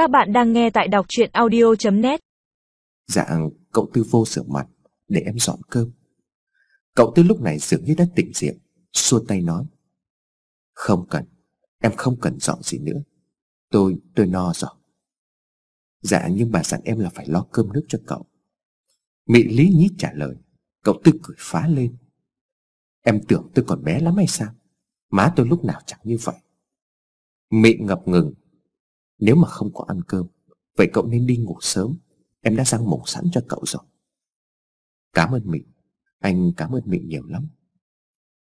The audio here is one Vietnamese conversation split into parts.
Các bạn đang nghe tại đọc chuyện audio.net Dạ, cậu Tư vô rửa mặt để em dọn cơm. Cậu Tư lúc này dường như đã tỉnh rượu, xua tay nói. Không cần, em không cần dọn gì nữa. Tôi, tôi no rồi. Dạ, nhưng bà dặn em là phải lo cơm nước cho cậu. Mị lý nhít trả lời, cậu Tư cười phá lên. Em tưởng tôi còn bé lắm hay sao? Má tôi lúc nào chẳng như vậy. Mị ngập ngừng. Nếu mà không có ăn cơm, vậy cậu nên đi ngủ sớm. Em đã sang mổ sẵn cho cậu rồi. Cảm ơn Mị. Anh cảm ơn Mị nhiều lắm.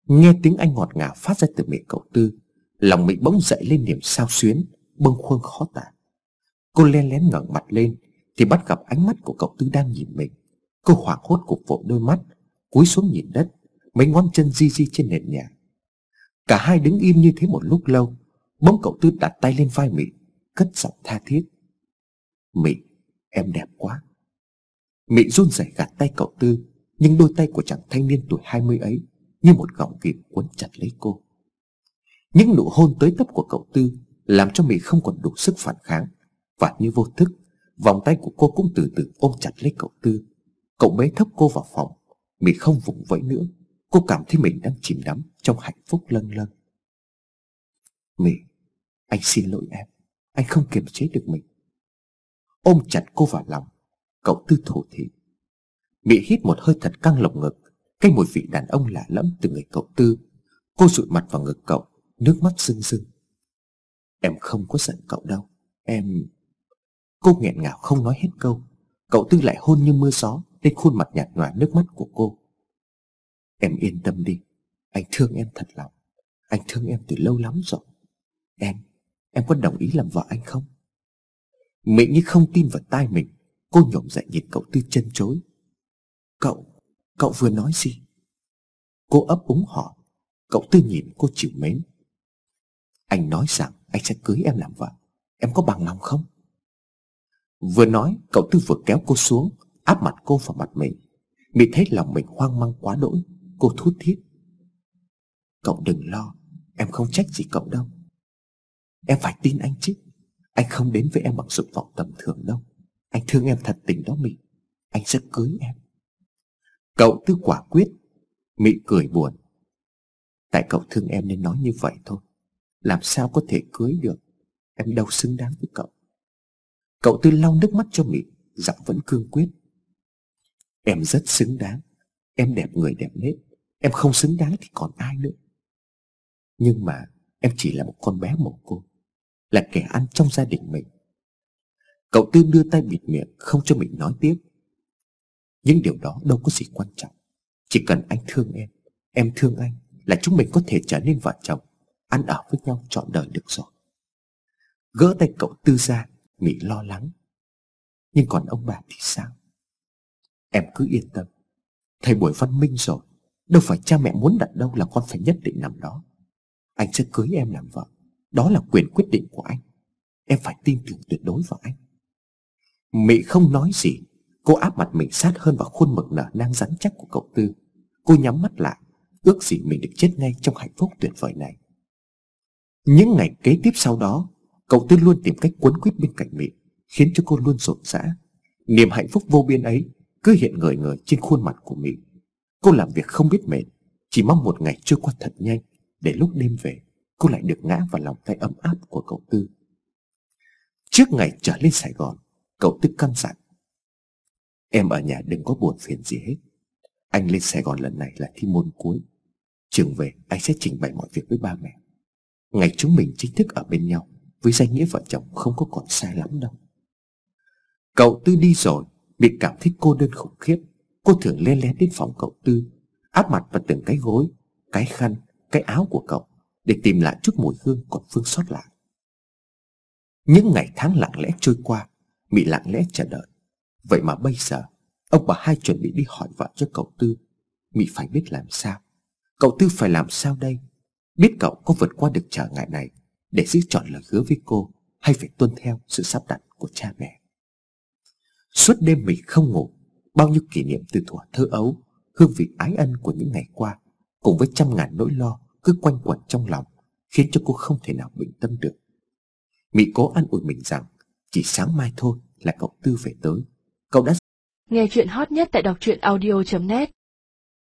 Nghe tiếng anh ngọt ngào phát ra từ miệng cậu Tư, lòng Mị bỗng dậy lên niềm sao xuyến, bâng khuâng khó tả. Cô len lén ngẩng mặt lên thì bắt gặp ánh mắt của cậu Tư đang nhìn mình. Cô hoảng hốt cụp vội đôi mắt, cúi xuống nhìn đất, mấy ngón chân di di trên nền nhà. Cả hai đứng im như thế một lúc lâu, bỗng cậu Tư đặt tay lên vai Mị, cất giọng tha thiết. Mị, em đẹp quá. Mị run rẩy gạt tay cậu Tư, nhưng đôi tay của chàng thanh niên tuổi 20 ấy như một gọng kìm cuốn chặt lấy cô. Những nụ hôn tới tấp của cậu Tư làm cho Mị không còn đủ sức phản kháng và như vô thức, vòng tay của cô cũng từ từ ôm chặt lấy cậu Tư. Cậu bế thấp cô vào phòng, Mị không vùng vẫy nữa. Cô cảm thấy mình đang chìm đắm trong hạnh phúc lâng lâng. Mị, anh xin lỗi em, anh không kiềm chế được mình. Ôm chặt cô vào lòng, cậu Tư thổ thị. mỹ hít một hơi thật căng lồng ngực, cái mùi vị đàn ông lạ lẫm từ người cậu Tư. Cô rụi mặt vào ngực cậu, nước mắt rưng rưng. Em không có giận cậu đâu, em... Cô nghẹn ngào không nói hết câu. Cậu Tư lại hôn như mưa gió lên khuôn mặt nhạt nhòa nước mắt của cô. Em yên tâm đi Anh thương em thật lòng Anh thương em từ lâu lắm rồi Em, em có đồng ý làm vợ anh không? Mỹ như không tin vào tai mình. Cô nhổm dậy nhìn cậu Tư chân chối. Cậu, cậu vừa nói gì? Cô ấp úng hỏi. Cậu Tư nhìn cô chịu mến. Anh nói rằng anh sẽ cưới em làm vợ. Em có bằng lòng không? Vừa nói cậu Tư vừa kéo cô xuống Áp mặt cô vào mặt mình. Mỹ thấy lòng mình hoang mang quá đỗi Cô thút thiết Cậu đừng lo Em không trách gì cậu đâu. Em phải tin anh chứ. Anh không đến với em bằng dục vọng tầm thường đâu. Anh thương em thật tình đó Mị. Anh sẽ cưới em. Cậu tư quả quyết. Mị cười buồn. Tại cậu thương em nên nói như vậy thôi. Làm sao có thể cưới được? Em đâu xứng đáng với cậu. Cậu tư lau nước mắt cho Mị. Giọng vẫn cương quyết. Em rất xứng đáng. Em đẹp người đẹp nết. Em không xứng đáng thì còn ai nữa. Nhưng mà em chỉ là một con bé mồ côi. Là kẻ ăn trong gia đình mình. Cậu Tư đưa tay bịt miệng, Không cho mình nói tiếp. Những điều đó đâu có gì quan trọng. Chỉ cần anh thương em Em thương anh Là chúng mình có thể trở nên vợ chồng, Ăn ở với nhau trọn đời được rồi. Gỡ tay cậu Tư ra, Mỹ lo lắng. Nhưng còn ông bà thì sao? Em cứ yên tâm. Thầy buổi văn minh rồi. Đâu phải cha mẹ muốn đặt đâu là con phải nhất định nằm đó. Anh sẽ cưới em làm vợ. Đó là quyền quyết định của anh. Em phải tin tưởng tuyệt đối vào anh. Mỹ không nói gì. Cô áp mặt mình sát hơn vào khuôn mực nở nang rắn chắc của cậu Tư. Cô nhắm mắt lại, Ước gì mình được chết ngay trong hạnh phúc tuyệt vời này. Những ngày kế tiếp sau đó, Cậu Tư luôn tìm cách cuốn quýt bên cạnh Mỹ Khiến cho cô luôn rộn rã. Niềm hạnh phúc vô biên ấy Cứ hiện ngời ngời trên khuôn mặt của Mỹ Cô làm việc không biết mệt, Chỉ mong một ngày trôi qua thật nhanh Để lúc đêm về. Cô lại được ngã vào lòng tay ấm áp của cậu Tư. Trước ngày trở lên Sài Gòn Cậu Tư căn dặn. Em ở nhà đừng có buồn phiền gì hết. Anh lên Sài Gòn lần này là thi môn cuối. Trường về anh sẽ trình bày mọi việc với ba mẹ. Ngày chúng mình chính thức ở bên nhau Với danh nghĩa vợ chồng không có còn sai lắm đâu. Cậu Tư đi rồi Bị cảm thấy cô đơn khủng khiếp. Cô thường lên lén đến phòng cậu Tư Áp mặt vào từng cái gối Cái khăn, cái áo của cậu. Để tìm lại chút mùi hương còn phương sót lại. Những ngày tháng lặng lẽ trôi qua Mị lặng lẽ chờ đợi. Vậy mà bây giờ, Ông bà hai chuẩn bị đi hỏi vợ cho cậu Tư. Mị phải biết làm sao. Cậu Tư phải làm sao đây? Biết cậu có vượt qua được trở ngại này Để giữ chọn lời hứa với cô Hay phải tuân theo sự sắp đặt của cha mẹ? Suốt đêm Mị không ngủ, Bao nhiêu kỷ niệm từ thuở thơ ấu, Hương vị ái ân của những ngày qua Cùng với trăm ngàn nỗi lo cứ quanh quẩn trong lòng, khiến cho cô không thể nào bình tâm được. Mỹ cố an ủi mình rằng, chỉ sáng mai thôi là cậu Tư phải tới. Cậu đã Nghe chuyện hot nhất tại đọc truyện audio net